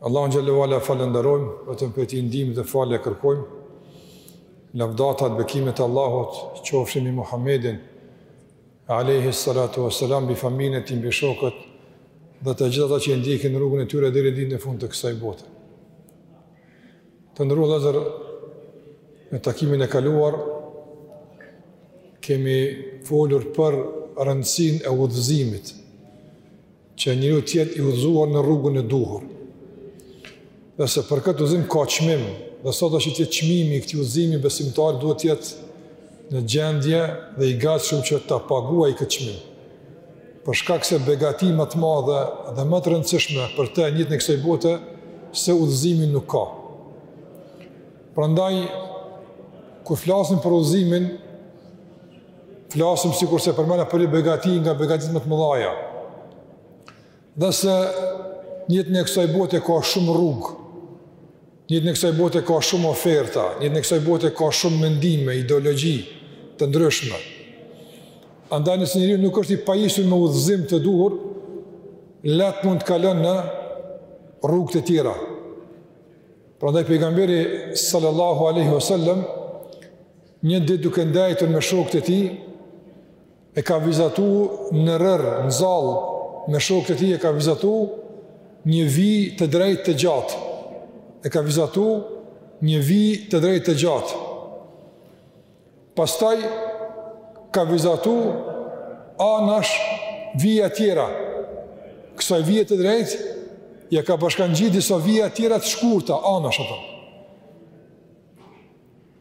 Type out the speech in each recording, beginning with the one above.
Allahun xhelle ve ala e falënderojmë, vetëm prej tij ndihmë dhe falje kërkojmë. Lavdatat dhe bekimet e Allahut qofshin mbi Muhamedin alayhi salatu wassalam mbi familjen e tij, mbi shokët dhe të gjithë ata që i ndjekin rrugën e tyre deri në ditën e fundit të kësaj bote. Të nderuar vëllezër, në takimin e kaluar kemi folur për rëndësinë e udhëzimit. Që njeriu të jetë i udhëzuar në rrugën e duhur. Dhe se për këtë udhëzim ka çmim, dhe sado që të jetë çmimi i këtij udhëzimi besimtari duhet të jetë në gjendje dhe i gatshëm që ta paguajë këtë çmim. Për shkak se begati më të madhe dhe më të rëndësishme për te në jetën e kësaj bote se udhëzimi nuk ka. Prandaj kur flasim për udhëzimin, Flasim sikurse përmena për një begati nga begatitë më të mëdhaja. Dhe se në jetën e kësaj bote ka shumë rrugë, në jetën e kësaj bote ka shumë oferta, në jetën e kësaj bote ka shumë mendime, ideologi të ndryshme. Andaj nëse njeriu nuk është i pajisun me udhëzim të duhur, lehtë mund të kalon në rrugë të tjera. Prandaj pejgamberi sallallahu aleyhi vësallem, Një ditë duke ndejtur me shokët e tij, e ka vizatu në rërë, në zall, me shokët e tij e ka vizatu një vijë të drejtë të gjatë. E ka vizatu një vijë të drejtë të gjatë. Pastaj ka vizatu anash vija tjera. Kësaj vije të drejtë, ia ka bashkangjit disa vija tjera të shkurta, anash ato.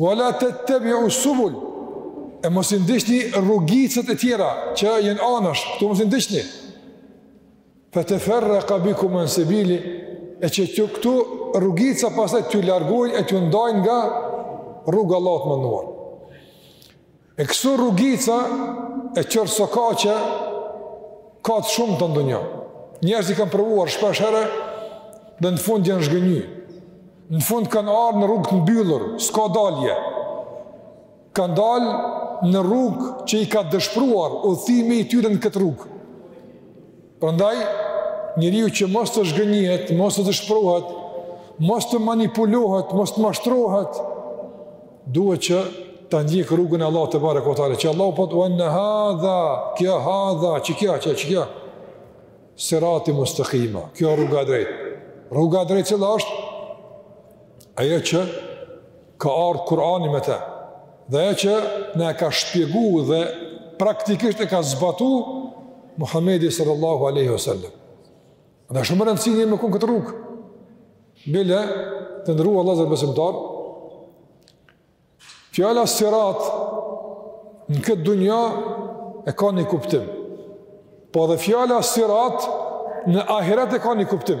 Wa la tattabi'u subul. E mos i ndiqni rrugicat e tjera që janë anash, këto mos i ndiqni. Fa tafarraqa bikum an sabili. E qëto rrugica pastaj t'ju largojnë e t'ju ndajnë nga rruga e Allahut të madhëruar. E këso rrugica e qorrsokaqe ka të shumta dynjaja. Njerëzit kanë provuar shpesh herë dhe në fund janë zhgënjy. Në fund kanë ardhur në rrugë të mbyllur, s'ka dalje. Kanë dalë në rrugë që i ka dëshpëruar udhëtimi i tyre në këtë rrugë. Prandaj, njeriu që mos të zhgënjihet, mos të dëshprohet, mos të manipulohet, mos të mashtrohet, duhet që ta ndjek rrugën e Allahut tebareke ve teala, që Allah po thotë wa anna hadha, kjo hadha, qikjo, qikjo, qikjo, sirati mustakima, kjo rruga e drejtë, rruga e drejtë cila është, ajo që Ka ardhë Kurani me te, dhe ajo që na e ka shpjegu dhe praktikisht e ka zbatu Muhammedi sallallahu aleyhi wasallam. Dhe shumë rëndësi njeri me kenë n'këtë rrugë. Bile, të nderuar vëllazër besimtarë, fjala sirat në këtë dunja e ka një kuptim. Po edhe fjala sirat në ahiret e ka një kuptim.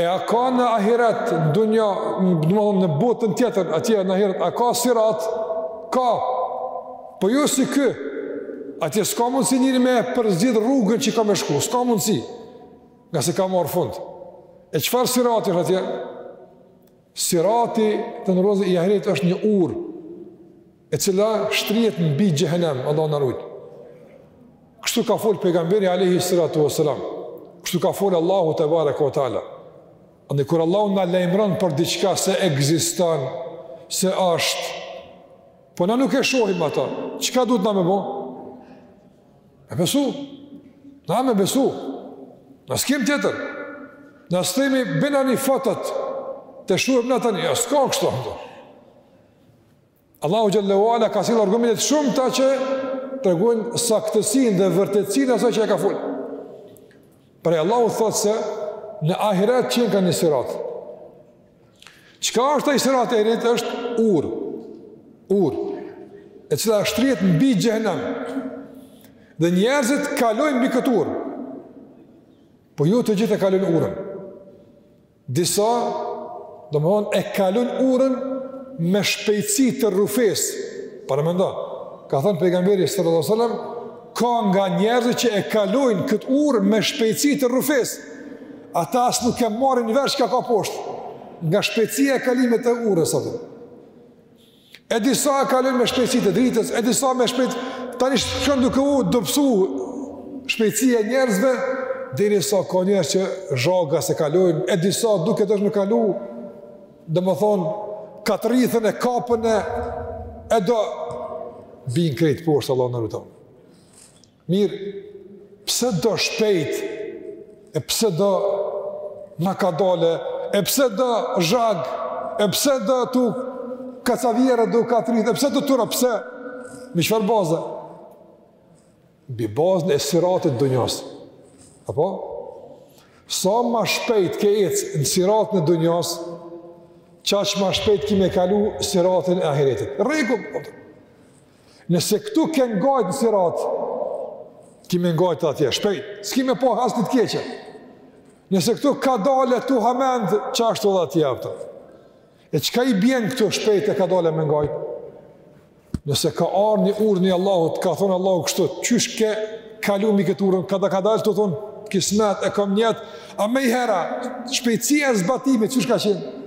E a ka në ahiret, në dunja, domethënë në botën tjetër, atje në ahiret, a ka sirat? Ka, po jo si ky, atje s'ka mundësi njeri me përzgjidh rrugën që ka me shku, s'ka mundësi, ngase ka marrë fund. E çfarë sirati është atje? Sirati të nderuar i ahiretit është një urë, e cila shtrihet mbi xhehenem, Allahu na ruajt. Kështu ka fol pejgamberi alayhi salatu wasalam. Kështu ka fol Allahu te bareka ve taala. Andaj kur Allahu na lajmëron për diçka se ekziston, se është, po na nuk e shohim ato, çka duhet na me bo? Me besu. Na me besu. Na s'kem tjetër. Na s'themi bina një foto. Të shohim na tani, ja, s'ka kështu. Andaj. Allahu xhel-le ve ala ka sjellë argumente të shumta që tregojnë saktësinë dhe vërtetësinë e asaj që e ka fol. Por Allahu thotë se në ahiret që ka një sirat. Çka është ai sirat ahiretit, është urë. Urë. E cila shtrihet mbi xhehenam. Dhe njerëzit kalojnë mbi këtë urë. Po jo të gjithë e kalojnë urën. Disa, domethënë, e kalojnë urën me shpejtësi të rrufesë. Paramendo, ka thënë pejgamberi sallallahu alajhi wasallam, ka nga njerëzit që e kalojnë këtë urë me shpejtësi të rrufesë. Ata as nuk e marrin vesh çka ka poshtë. Nga shpejtësia e kalimit të urës atë. E disa e kalojnë me shpejtësi të dritës, e disa me shpejt tani shkon duke u dobësu shpejtësia e njerëzve derisa ka njerëz që zhagas e kalojnë, e disa duke dashtë me kalu, domethonë, ka të rrithën e kapën e, e do, bijnë krejt poshtë, Allahu na rujtë. Mirë, pse do shpejt, e pse do ngadale, e pse do zhag, e pse do tu kacavjerë, do katrit, e pse do tu ra, pse, me çfarë baze? Mbi bazën e siratit dunjas, apo? Sa ma shpejt ke ecë në siratin e dunjas, qaq ma shpejt ki me kalu siratin e ahiretit. Rregull, Nëse këtu ke ngajtë në sirat, ki me ngajtë atje, shpejt, s'ki me pa asnjë të keqe. Nëse këtu kadale, tu hamend, qashtu edhe atje, apo. E çka i bjen këtu shpejt e kadale me ngajtë? Nëse ka ardhë një urdhën i Allahut, ka thonë Allahu kështu, qysh ke kalu mi këtë urdhën, kadal-kadal tu thonë, kismet e kom nijet, a menihera, shpejtësia e zbatimit, qysh ka qenë?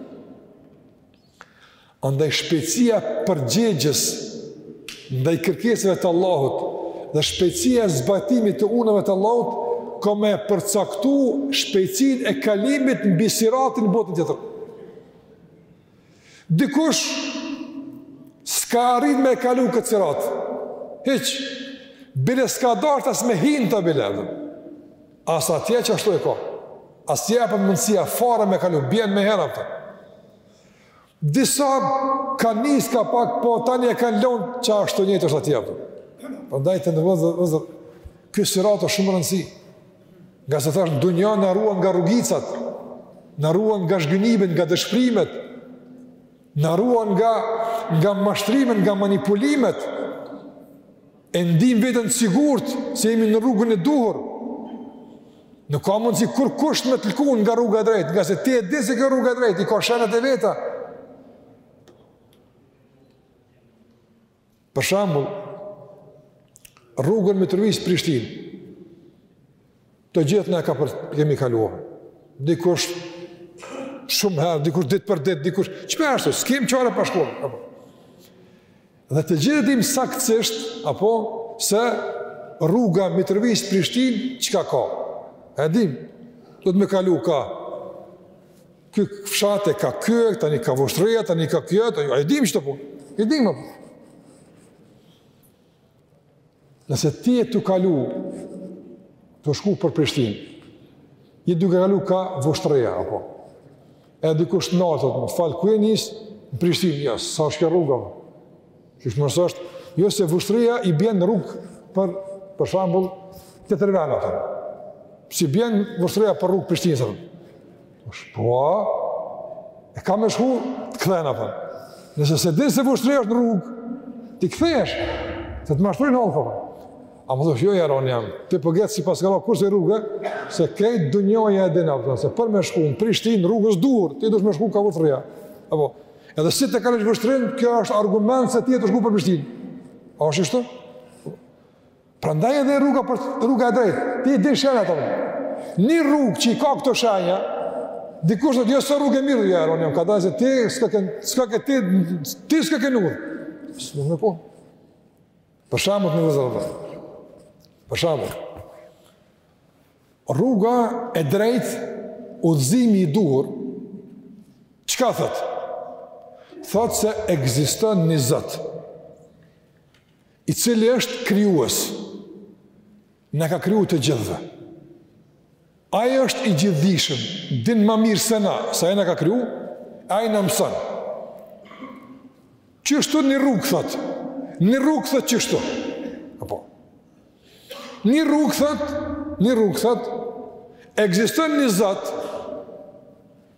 Andaj shpejtësia e përgjigjes ndaj kërkesave të Allahut dhe shpejtësia e zbatimit të urdhnave të Allahut ka me përcaktu shpejtësinë e kalimit mbi siratin në botën tjetër. Dikush s'ka arrit me e kalu këtë sirat, hiq, bile s'ka dasht as me hi në të, bile as atje qashtu e ka, as s'i jepet mundësia fare me kalu, bjen menihera, apo. Disa kanë nis ka pak, po tani e kanë lënë qashtu njëjtë është atje apo. Prandaj të nderuar vëllezër ky sirat është shumë rëndësi. Ngase thashë në dunja na ruan nga rrugicat, na ruan nga zhgënjimet, nga dëshprimet, na ruan nga nga mashtrimet, nga manipulimet. E ndijmë veten të sigurt se jemi në rrugën e duhur. Nuk ka mundësi kurkush me të lkun nga rruga e drejtë, ngase ti e di se kjo rruga e drejtë, i ka shenjat e veta. Për shembull, rrugën Mitrovicë Prishtinë, Të gjithë na, apo, e kemi kaluar. Dikush shumë herë, dikush ditë për ditë, dikush çfarë është? S'kem qare pa shkuar. Apo. Dhe të gjithë dim saktësisht apo se rruga Mitrovicë Prishtinë çka ka. E dim. Duhet me kalu ka ky fshat e ka ky, tani ka Vushtrria, tani ka kjo, tani e dim çto po. E dim apo. Nëse ti je tu kalu, tu shku për Prishtinë, je duke kalu ka Vushtrria, apo? E dikush të nalë, më fal, ku je nisë? Në Prishtinë, jo, s'është kjo rruga, apo? Qysh more s'është, jo se Vushtrria i bjen në rrugë për, për shembull, të të rrëve, apo? S'i bjen Vushtrria për rrugë Prishtinë, apo? Është po a, e ka me shku të kthehna, apo. Nëse s'e din se Vushtrria është në rrugë, ti kthehesh, se të mashtrojnë në alfa për. Ama thosh, jo e roni jam, ti përgetë po si paske kalu kurrë ksaj rruge, se krejt dunjaja e din, apo, se për me shku në Prishtinë, rrugës dur, ti duhesh me shku ka Vushtrria. Apo, edhe si të kalojsh Vushtrrinë, kjo është argument se ti je tu shku për Prishtinë. A është kështu? Prandaj edhe rruga për rruga e drejtë. Ti i din shenjat apo? Një rrugë që i ka këto shenja, dikush thotë jo s'o rrugë e mirë ja roni, ka dashë ti s'ka kë s'ka kë ti ti s'ka kë nuk. S'do më po. Për shembull në vëzhgë. Për shembull. Rruga e drejtë udhëzimi i duhur çka thot? Thot se ekziston një Zot. i cili është krijues, na ka kriju të gjithëve. Ai është i gjithëdijshëm, din ma mirë se na, se ai na ka kriju, ai na mëson. Qështu një rrugë, thot, një rrugë, thot, qështu. Apo. Një rrugë, thot, një rrugë, thot, ekziston një Zot,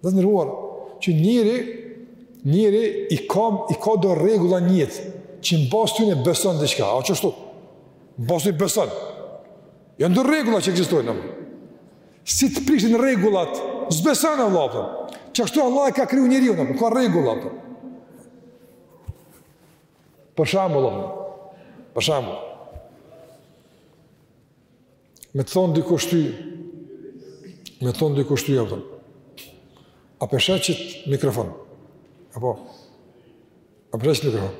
Dhe të nderuar, që njeri, njeri i ka, i ka do rregulla n'jetë, që në bazë të tyne beson diçka, a qështu? Në bazë të tyne beson. Janë do rregulla që ekzistojnë. Si të prishen rregullat, s'beson vallah, apo. Qështu Allahu e ka kriju njeriun, apo. Ka rregulla, apo. Për shembull, apo. Për shembull. Me të thonë dikush ty, me të thonë dikush ty, a kupton. A pe sheh qët mikrofon? Apo? A pe sheh qët mikrofon?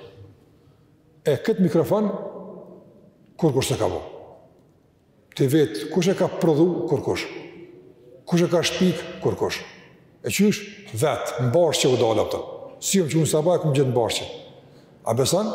E këtë mikrofon, kurkush s'e ka bo. Ti vet, kush e ka prodhu? Kurkush. Kush e ka shpik? Kurkush. E qysh? Vetë, në bashqe o dalë, a kupton. Si jom çu në sabah, e kom gjetë në bashqe. A beson? A beson?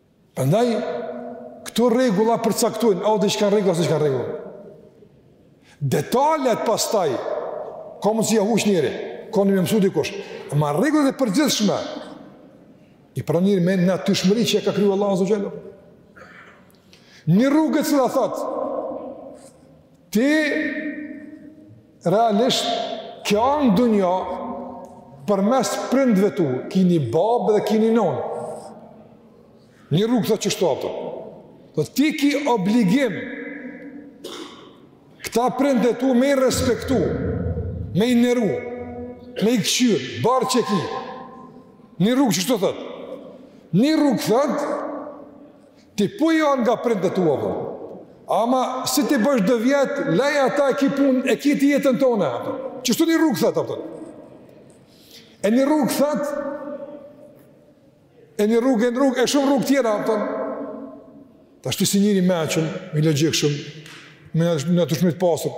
Prandaj këto rregulla përcaktojnë a o diçka n'rregull a s'o diçka n'rregull. Detajet pastaj ka mundësi ja huq njeri, ka me e mësu dikush. Ama rregullat e përgjithshme, i pranon njeri me natyrshmëri që e ka kriju Allahu azze ve xhel. Një rrugë e cila thot, ti Realisht, ki ardh n'dunja përmes prindve tu, ki ni babë dhe ki ni nonë. Një rrugë thotë qështu. Dhe ti ki obligim këta prind tu me i respektu, me i nderu, me i këqyrë, borxh e ki. Një rrugë qështu thotë. Një rrugë thotë, Ti po vjen nga prindët tu, apo. Ama, si t'i bësh do vjet, lej ata e ki punë, e ki ti jetën tone, kupton. Qështu një rrugë, thotë, kupton. E një rrugë, thotë, e një rrugë, e një rrugë, e shumë rrugë tjera, kupton. Tash ti si njeri i mençëm, i logjikshëm, me natyrshmëri t'pastër.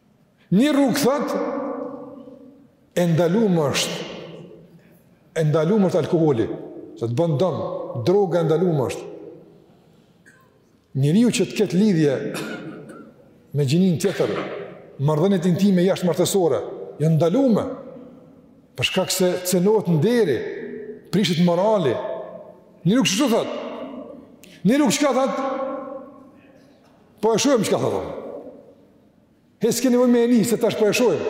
Një rrugë thot e ndalume është e ndalume është alkoholi, se të bën dëm, droga e ndalume është. Njeriu që të ketë lidhje me gjininë tjetër, marrëdhëniet intime jashtëmartesore, janë ndalume, për shkak se cenohet nderi, prishet morali, një rrugë qështu thot, një rrugë çka thot, po e shohim çka thot, He s'ke nevojë me e ni, se tash po e shohim.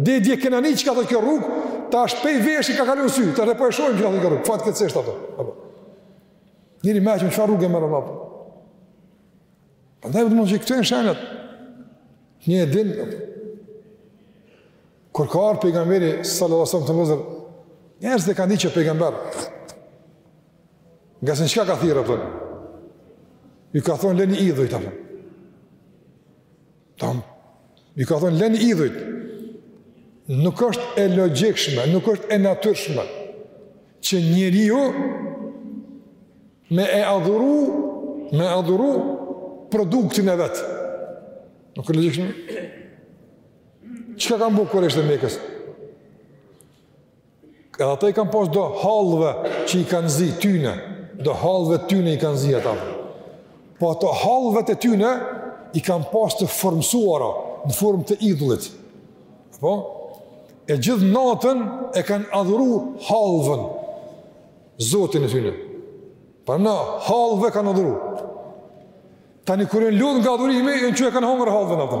Dhe dje kena ni çka thot kjo rrugë, tash pej veshi ka kalu në sy, tash dhe po e shohim çka thot kjo rrugë, fatkeqësisht apo. Njeri i meçëm, çfarë rruge merr, apo? A dhe e vëtë mund që i këtë e në shenët? Një e din, kur ka ardh pejgamberi, salë dhe sëmë të mëzër, njerëz dhe ka një që pejgamber, Nga se në çka ka thirr, apo? Ju ka thonë, leni idhujt, apo. Tam. Ju ka thonë, leni idhujt. Nuk është e logjikshme, nuk është e natyrshme, që njeriu me e adhuru, me adhuru produktin e vet. Nuk është logjikshme? Çka kanë bo kurejshët e Mekës? Edhe ata i kanë pas do hallve që i kanë zi tyne, do hallve tyne i kanë zi ata. Po ato hallvet e tyne i kanë pas të formësuara në formë të idhullit, apo? E gjithë natën e kanë adhuru hallvën, zotin e tyne. Pra domethonë hallve kanë adhuru. Tani kur jon lodh nga adhurimi, jon çu e kanë hongër hallvën atë.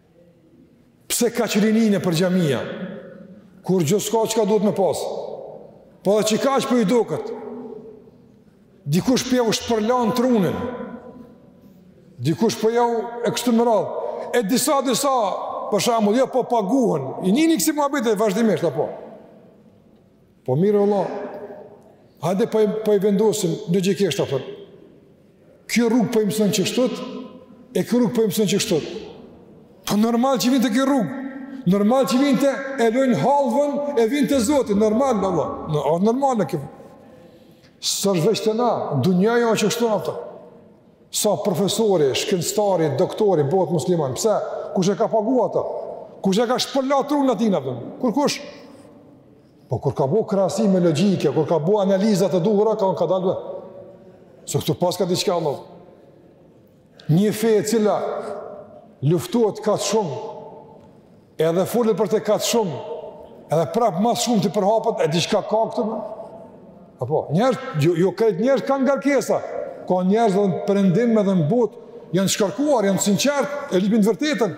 Pse kaq rini nëpër xhamia? Kur gjo s'ka çka duhet me pasë. Po dhe çka që po i duket? Dikush po jau shpërlan trunin. Dikush po jau e kështu me radhë. E disa, disa, për shembull, jo po paguhen. I nini kësi muhabete vazhdimisht, apo? Po mirë vlla, hajde po, po i vendosim logjikisht apo. Kjo rrugë po i mëson qështu, e kjo rrugë po i mëson qështu. Po normal që vin te kjo rrugë. Normal që vin te e lon hallvën e vin te Zoti, normal vlla. Në or normal kjo. S'është veç te na, dunjaja qështu apo. Sa profesori, shkencëtari, doktori bëhet musliman, pse? Kush e ka pagu ato? Kush e ka shpërla trunin atij apo? Kurkush. Po kur ka bo krahasime logjike, kur ka bo analiza të duhura, kanë ka dalin se këtu paska diçka më. Një fe e cila luftohet kaq shumë, edhe folet për të kaq shumë, edhe prapë ma s'shumti përhapet, e diçka ka këtu më? Apo, njerëz, jo, jo krejt njerëz kanë ngarkesa, ka njerëz edhe në perëndim edhe në botë, janë të shkarkuar, janë të sinqertë, e lypin të vërtetën.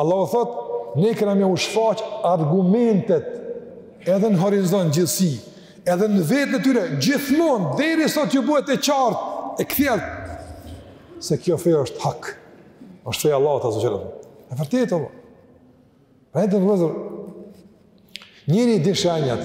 Allahu thotë, ne kena me jua shfaq argumentet edhe në horizont, gjithësi, edhe në veten e tyre, gjithmonë, derisa t'ju bëhet e qartë, e kthjellët, se kjo feja është hak, është feja e Allahut azze ve xhel. E vërtetë, Allah. Pra edhe vllezër, njeri i din shenjat,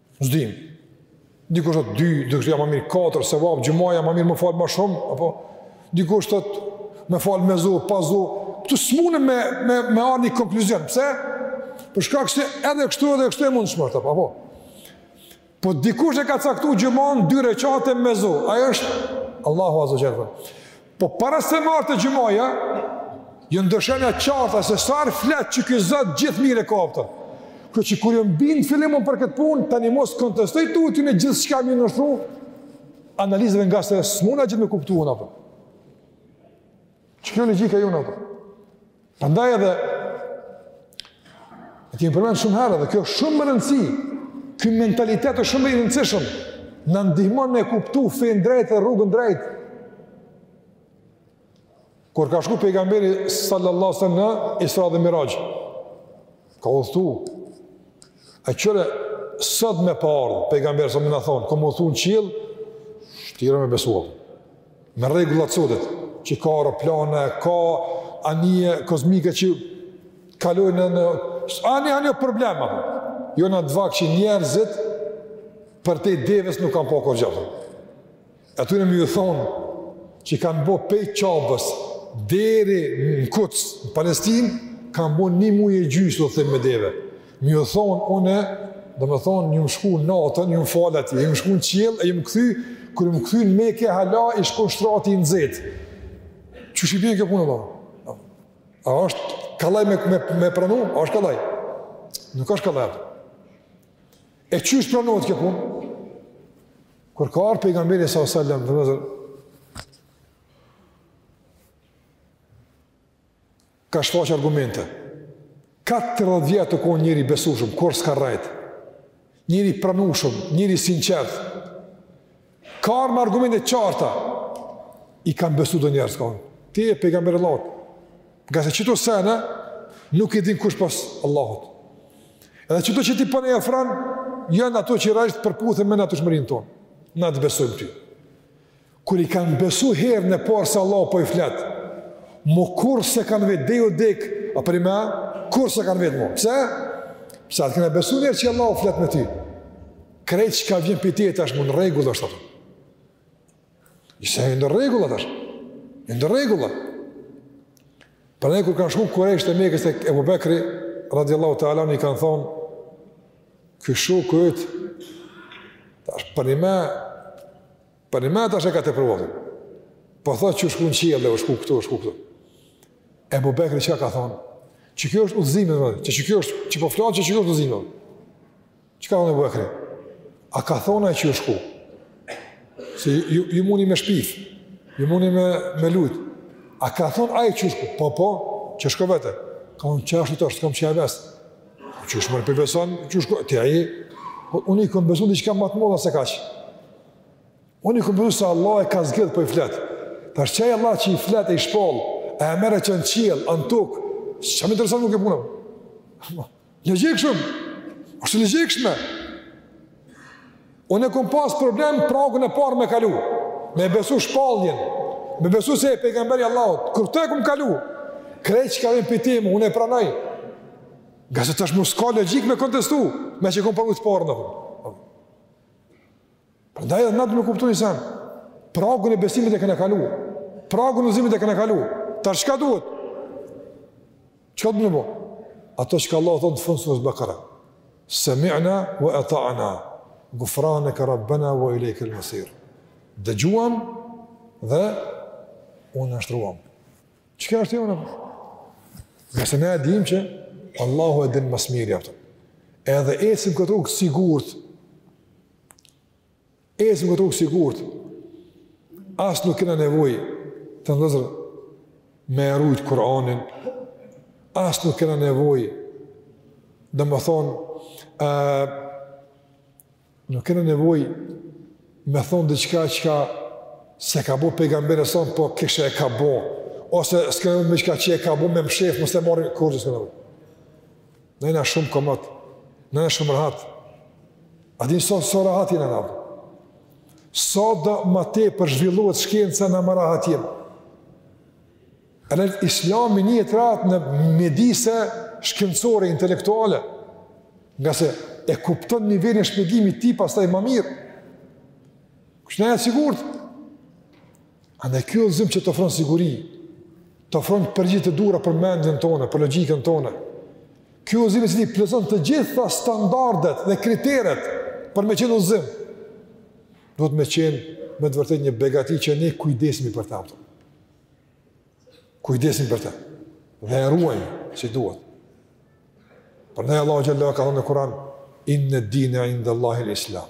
Zdim. Dikush thotë 2, dikush ja ma mirë 4, se vallah xhumaja ma mirë me fal ma shumë, apo dikush thotë me fal me zo, pa zo. Këtu s'mun me me me arri një konkluzion. Pse? Për shkak se edhe kështu edhe kështu e mund shumë, apo. Po dikush e ka caktuar xhuman 2 rekate me zo. Ai është Allahu azze ve xhel. Po para se me ardhë te xhumaja, janë do shenja të qarta se sa herë flet që ky Zot gjithë mirë e kupto. Kjo që kur jemi bind fillimin për këtë punë, tani mos kontestoj tutje, gjithçka me i nënshtru, analizave ngase s'muna gjithë me kuptu unë ato. Që kjo logika jonë ato. Prandaj edhe e kemi përmend shumë herë dhe kjo është shumë me rëndësi. Ky mentalitet është shumë i rëndësishëm. Na ndihmon me kuptu fenë drejt dhe rrugën drejt. Kur ka shku pejgamberi sallallahu alejhi ve selem në Isra dhe Miraxh, Ka udhëtu. A qe, sot me pas ardhë, pejgamber, sa me na thonë, kam udhëtu në qiell, shtirë o me besu. Me rregullat e sotit, që ka aeroplane, ka anije kozmike që kalojnë në... në ani, ani o problema, jo n'atë vakt që njerëzit përtej devës nuk kanë pa kurgjë. Atyre me ju thonë që i kanë bo prej Qabes deri në Kuds, në Palestinë, kanë bo një muj e gjysë, po themi me deve. Me ju thonë, unë, domethonë, jam shku natën, jam falë aty, jam shku në qiell, e jam kthy, kur jam kthy në Mekë, hala, ish kon shtrati i nxehtë. Qysh i bjen kjo punë, do? A është kollaj me, me, me pranu? A është kollaj? Nuk është kollaj, do? E qysh pranohet kjo punë? Kur ka ardhur pejgamberi s.a.s., domethënë ka shfaqë argumente. 40 vjetë u konë njeri i besushëm, kurrë s'ka rrejtë, njeri i pranushëm, njeri i sinqertë, Ka argumente të qarta. I kanë besu do njerëz, kanë thonë. Ti je pejgamberi i Allahut. Ngase qëto sene, nuk i din kush pos Allahut. Edhe qëto që ti po na i ofron, janë ato që krejt përputhen me natyrshmërinë tonë. Na të besojmë ty. Kur i kanë besu herën e parë se Allah po i flet, mo kurrë s'e kanë vetë, dhe ju dhekë, a për i me, kurrë s'e kanë vetë mo. Pse? Pse e kena besu njëherë që Allah po flet me ty. Krejt çka vjen prej tij tash më në rregull është ato. I se e në rregull tash. E në rregull. Prandaj kur kanë shku kurejshët e Mekës te Ebu Bekri, radiallahu ta'ala, i kanë thonë, ky shoku yt, tash për një me, për një me tash e ka të përvotën. Po thotë që u shku në qiell dhe u shku këtu, u shku këtu. Ebu Bekri çka ka thonë? Që kjo është uzime, që që kjo është, që po flas që që kjo është uzime. Çka ka thonë Ebu Bekri? A ka thonë ai që u shku? Se ju, ju muni me shpif, ju muni me, me lujt. A ka thonë ai që u shku? Po, po, që u shku vetë. Ka unë që ashtu të është, kam që e vesë. Po që shmërë për beson, që shko, të aji. Po, unë i kam besu diçka ma të madhe se kaq. Unë i kam besu se Allah e ka zgjedh e po i flet. Tash qaj Allah që i flet e i shpall, e e merr e çon në qiell, në tukë, që më interesant nuk e punë? Logjikshëm, është logjikshme. Unë e kom pas problem pragun e parë me kalu, me besu shpalljen, me besu se është pejgamberi i Allahut, kur këto e kom kalu, krejt çka vjen prej tij mo, unë e pranoj, ngase tash mo s'ka logjikë me kontestu, meqë kom pragun e parë në përë. Prandaj edhe na duhet me kuptu një sen pragun e besimit e kena kaluar. Pragun e besimit e kena kaluar. Tash çka duhet? Çka do të bëj? Ato çka Allahu thotë në fund të sures Bakara. Sami'na wa ata'na. Ghufranaka rabbana wa ilayka al-masir. Dëgjuam dhe u nënshtruam. Çka është ajo? Se ne e dimë që Allahu e din ma së miri ato. Edhe ecim këtë rrugë sigurt Ecim këtë rrugë sigurt. As nuk kena nevojë të ndëzër me rujt Kur'anin. As nuk kena nevojë domethonë uh, nuk kena nevojë me thonë diçka çka s'e ka bo pejgamberi sa po kështë e ka bo ose s'ka nevojë diçka që e ka bo me mshef mos e marrin kurë që s'ka nevojë Na jena shumë komod, na jena shumë rahat. A din sa, sa rahat jena na? Sa do ma tepër zhvillohet shkenca na ma rahat jem. Edhe islami njihet rahat në mjedise shkencore, intelektuale, ngase e kupton nivelin e shpjegimit tij pastaj ma mirë. Kështu na jena sigurt. Andaj ky udhëzim që të ofron siguri, të ofron përgjigjet e duhura për mendjen tonë, për logjikën tonë. Ky udhëzim i cili plotëson të gjitha standardet dhe kriteret për me qenë udhëzim, duhet me qenë me të vërtetë një begati që ne kujdesemi për të. Kujdesemi për të. Dhe e ruajmë qysh duhet. Prandaj Allahu xhelle shanuhu ka thonë në Kuran, inne dine indallahi l Islam.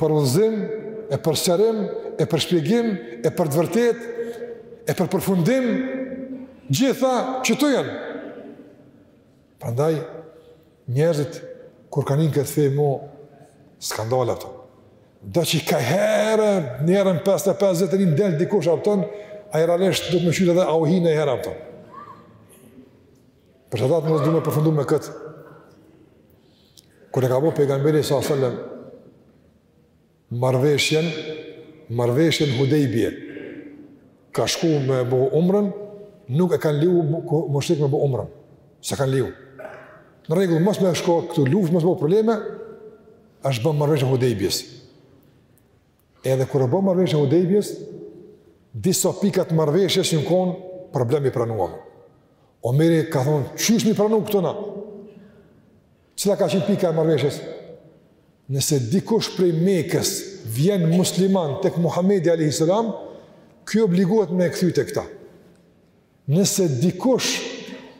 për udhëzim, e për sqarim, e për shpjegim, e për të vërtetë, e për përfundim, gjitha qëtu janë. Prandaj, njerëzit, kur kanë hi n'këtë fe, mo s'kanë dalë, a pton. Dhe që nikaherë, ndër 551 del dikush a pton, ai realisht duhet me kqyrë edhe a u hi ai niherë a pton. Për të datë nëse du me përfundu me këtë, Kur e ka bo pejgamberi s.a.s., marrëveshjen, marrëveshjen Hudejbije, ka shku me bo umrën, nuk e kanë leju mushrikët me bo umrën, s'e kanë leju. Në rregull, mos me shko këtu luft, mos me bo probleme, është bo marrëveshja Hudejbijes. Edhe kur u bo marrëveshja Hudejbijes, disa pika t'marrëveshjes u konë problem me i pranu. Omeri ka thonë, qysh me i pranu këto na? Cila ka qenë pika e marrëveshjes? Nëse dikush prej Mekës vjen musliman tek Muhammedi a.s. Ky obligohet me e kthy te këta. Nëse dikush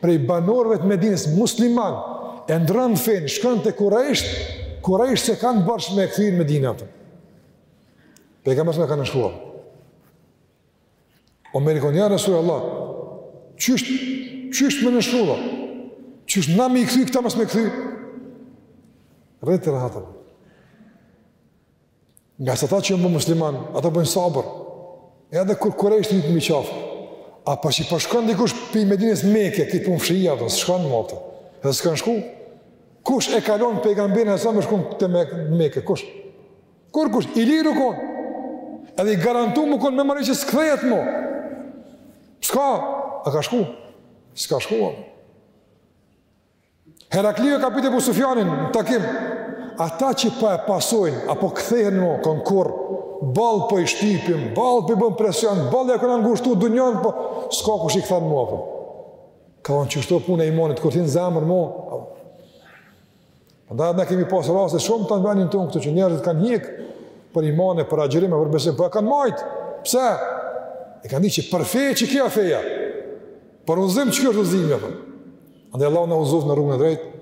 prej banorëve të Medinës musliman e ndrron fenë, shkon te Kurejshtë, Kurejshtë s'e kanë borxh me kthy në Medinë atë. Pejgamberi s.a.s. e ka nënshkru. Omeri ka thonë ja Resulullah. Qysh qysh me nënshkru. Qysh na me i kthy këta mos me kthy. Rri rahat. Ngase ata që janë bo musliman, ata bojnë sabër. E edhe kur Kurejshit mi qafë. A po që po shkon dikush prej Medinës n'Mekë, këtë punë fshije, s'shkon mo atje. Edhe s'kanë shku. Kush e ka lon pejgamberin s.a.s. me shku n'Mekë, kush? Kurkush, i lirë u konë. Edhe i garantum u konë me mërri që s'kthehet mo. S'ka, a ka shku? S'ka shku, a. Herakliu e ka pyet Ebu Sufjanin në takim, ata që po e pasojnë, a po kthehen në konkur, valla po i shtypim, valla po i bëjmë presion, valla e kena ngushtu dunjan, po s'ka kush i kthen ma, po. Ka thonë qështu puna e imanit, kur t'hin në zemër ma, po. Dhe edhe ne kemi pas raste shumta në venin tonë këtu që njerëzit kanë hjek për imane, për agjerime, për besim, por po e kanë majtë. Pse? E kanë di që për feje që kjo feja, për udhëzim që kjo është udhëzimi, për. Andaj Allahu na udhëzoftë në rrugën e drejtë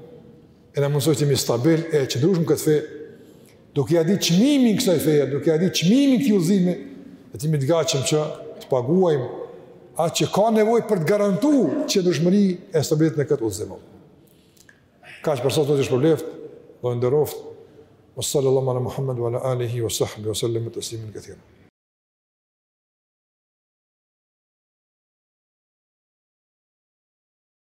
e na mundësoftë të jemi stabil e qëndrueshëm në këtë fe, duke ia ditë çmimin kësaj feje, duke ia ditë çmimin këtij udhëzimi, e të jemi të gatshëm që të paguajmë atë që ka nevojë për të garantu qëndrueshmëri e stabilitet në këtë udhëzim. Kaq për sot, Zoti ju shpërbleftë dhe nderoftë, ue sallallahu ala Muhammed, ue ala alihi, ue sahbihi, ue sellime teslimen kethira.